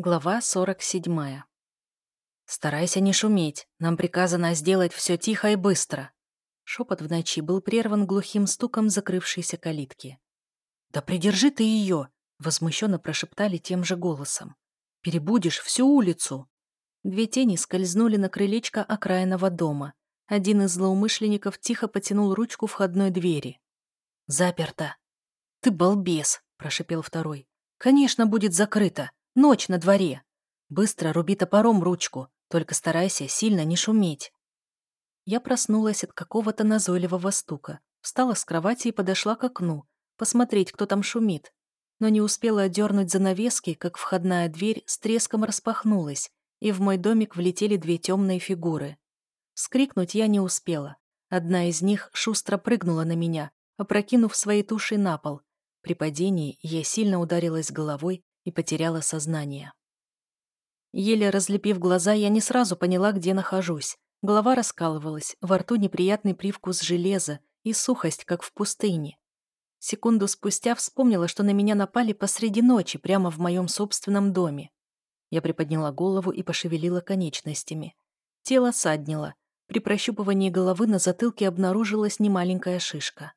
Глава 47. «Старайся не шуметь. Нам приказано сделать все тихо и быстро». Шепот в ночи был прерван глухим стуком закрывшейся калитки. «Да придержи ты ее!» — возмущенно прошептали тем же голосом. «Перебудешь всю улицу!» Две тени скользнули на крылечко окраинного дома. Один из злоумышленников тихо потянул ручку входной двери. «Заперто!» «Ты балбес!» — прошепел второй. «Конечно, будет закрыто!» Ночь на дворе. Быстро руби топором ручку, только старайся сильно не шуметь. Я проснулась от какого-то назойливого стука, встала с кровати и подошла к окну, посмотреть, кто там шумит. Но не успела одернуть занавески, как входная дверь с треском распахнулась, и в мой домик влетели две темные фигуры. Скрикнуть я не успела. Одна из них шустро прыгнула на меня, опрокинув своей тушей на пол. При падении я сильно ударилась головой и потеряла сознание. Еле разлепив глаза, я не сразу поняла, где нахожусь. Голова раскалывалась, во рту неприятный привкус железа и сухость, как в пустыне. Секунду спустя вспомнила, что на меня напали посреди ночи, прямо в моем собственном доме. Я приподняла голову и пошевелила конечностями. Тело саднило. При прощупывании головы на затылке обнаружилась немаленькая шишка.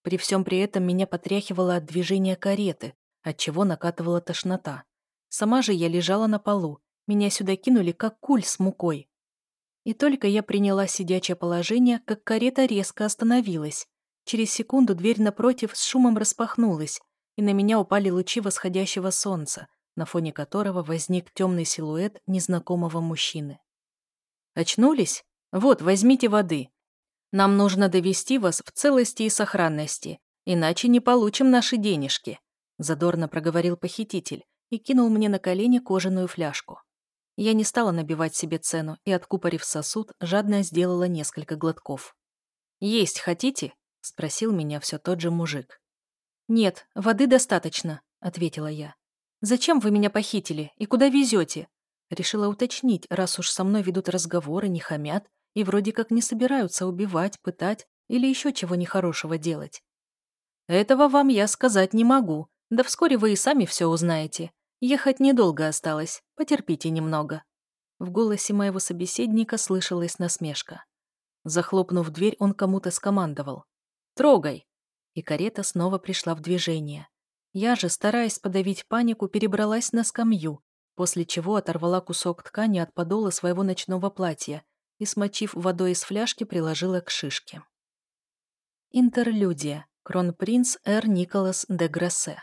При всем при этом меня потряхивало от движения кареты, отчего накатывала тошнота. Сама же я лежала на полу, меня сюда кинули, как куль с мукой. И только я приняла сидячее положение, как карета резко остановилась. Через секунду дверь напротив с шумом распахнулась, и на меня упали лучи восходящего солнца, на фоне которого возник темный силуэт незнакомого мужчины. «Очнулись? Вот, возьмите воды. Нам нужно довести вас в целости и сохранности, иначе не получим наши денежки», Задорно проговорил похититель и кинул мне на колени кожаную фляжку. Я не стала набивать себе цену и, откупорив сосуд, жадно сделала несколько глотков. «Есть хотите?» — спросил меня все тот же мужик. «Нет, воды достаточно», — ответила я. «Зачем вы меня похитили и куда везете?» Решила уточнить, раз уж со мной ведут разговоры, не хамят и вроде как не собираются убивать, пытать или еще чего нехорошего делать. «Этого вам я сказать не могу», да вскоре вы и сами все узнаете. Ехать недолго осталось, потерпите немного». В голосе моего собеседника слышалась насмешка. Захлопнув дверь, он кому-то скомандовал. «Трогай!» И карета снова пришла в движение. Я же, стараясь подавить панику, перебралась на скамью, после чего оторвала кусок ткани от подола своего ночного платья и, смочив водой из фляжки, приложила к шишке. Интерлюдия. Кронпринц Эр Николас де Грассе.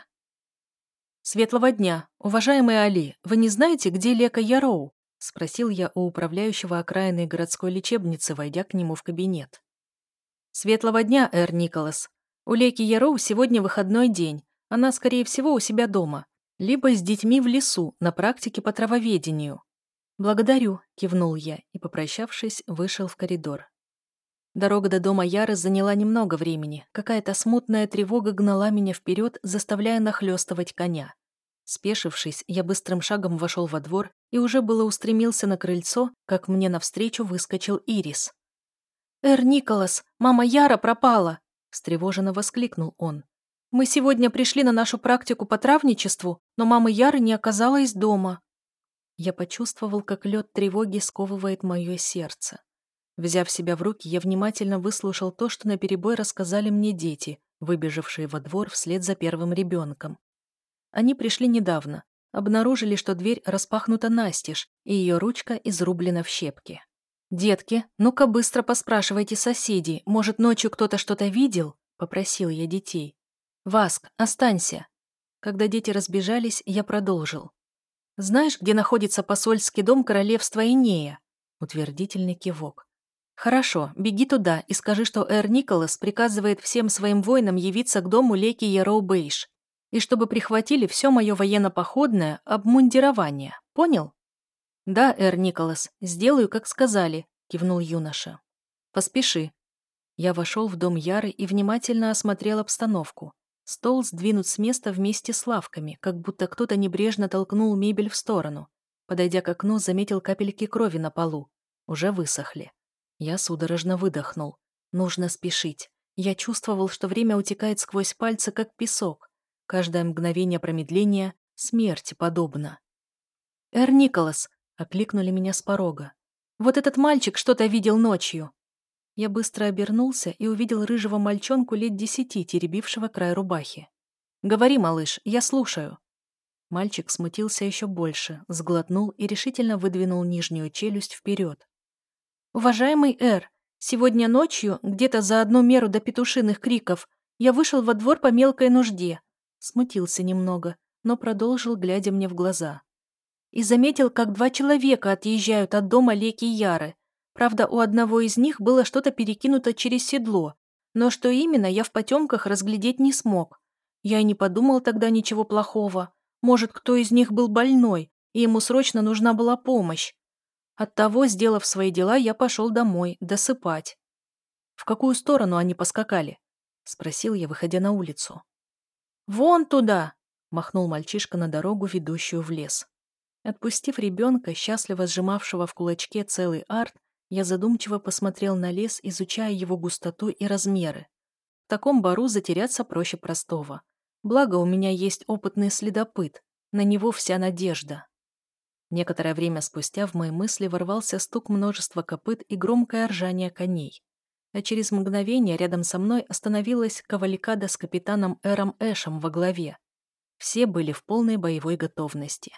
«Светлого дня! Уважаемый Али, вы не знаете, где Лека Яроу?» — спросил я у управляющего окраинной городской лечебницы, войдя к нему в кабинет. «Светлого дня, Эр Николас. У Леки Яроу сегодня выходной день. Она, скорее всего, у себя дома. Либо с детьми в лесу, на практике по травоведению». «Благодарю», — кивнул я и, попрощавшись, вышел в коридор. Дорога до дома Яры заняла немного времени. Какая-то смутная тревога гнала меня вперед, заставляя нахлестывать коня. Спешившись, я быстрым шагом вошел во двор и уже было устремился на крыльцо, как мне навстречу выскочил Ирис. «Эр, Николас, мама Яра пропала!» – встревоженно воскликнул он. «Мы сегодня пришли на нашу практику по травничеству, но мамы Яры не оказалось дома». Я почувствовал, как лед тревоги сковывает мое сердце. Взяв себя в руки, я внимательно выслушал то, что наперебой рассказали мне дети, выбежавшие во двор вслед за первым ребенком. Они пришли недавно, обнаружили, что дверь распахнута настежь, и ее ручка изрублена в щепки. «Детки, ну-ка быстро поспрашивайте соседей, может, ночью кто-то что-то видел?» – попросил я детей. «Васк, останься!» Когда дети разбежались, я продолжил. «Знаешь, где находится посольский дом королевства Инея?» Утвердительный кивок. «Хорошо, беги туда и скажи, что Эр Николас приказывает всем своим воинам явиться к дому Леки Яроу Бейш, и чтобы прихватили все мое военно-походное обмундирование. Понял?» «Да, Эр Николас, сделаю, как сказали», — кивнул юноша. «Поспеши». Я вошел в дом Яры и внимательно осмотрел обстановку. Стол сдвинут с места вместе с лавками, как будто кто-то небрежно толкнул мебель в сторону. Подойдя к окну, заметил капельки крови на полу. Уже высохли. Я судорожно выдохнул. Нужно спешить. Я чувствовал, что время утекает сквозь пальцы, как песок. Каждое мгновение промедления смерти подобно. «Эр Николас!» — окликнули меня с порога. «Вот этот мальчик что-то видел ночью!» Я быстро обернулся и увидел рыжего мальчонку лет десяти, теребившего край рубахи. «Говори, малыш, я слушаю». Мальчик смутился еще больше, сглотнул и решительно выдвинул нижнюю челюсть вперед. «Уважаемый Эр, сегодня ночью, где-то за одну меру до петушиных криков, я вышел во двор по мелкой нужде». Смутился немного, но продолжил, глядя мне в глаза. И заметил, как два человека отъезжают от дома Леки Яры. Правда, у одного из них было что-то перекинуто через седло, но что именно, я в потемках разглядеть не смог. Я и не подумал тогда ничего плохого. Может, кто из них был больной, и ему срочно нужна была помощь. Оттого, сделав свои дела, я пошел домой, досыпать. «В какую сторону они поскакали?» — спросил я, выходя на улицу. «Вон туда!» — махнул мальчишка на дорогу, ведущую в лес. Отпустив ребенка, счастливо сжимавшего в кулачке целый арт, я задумчиво посмотрел на лес, изучая его густоту и размеры. В таком бару затеряться проще простого. Благо, у меня есть опытный следопыт. На него вся надежда. Некоторое время спустя в мои мысли ворвался стук множества копыт и громкое ржание коней. А через мгновение рядом со мной остановилась кавалькада с капитаном Эром Эшем во главе. Все были в полной боевой готовности.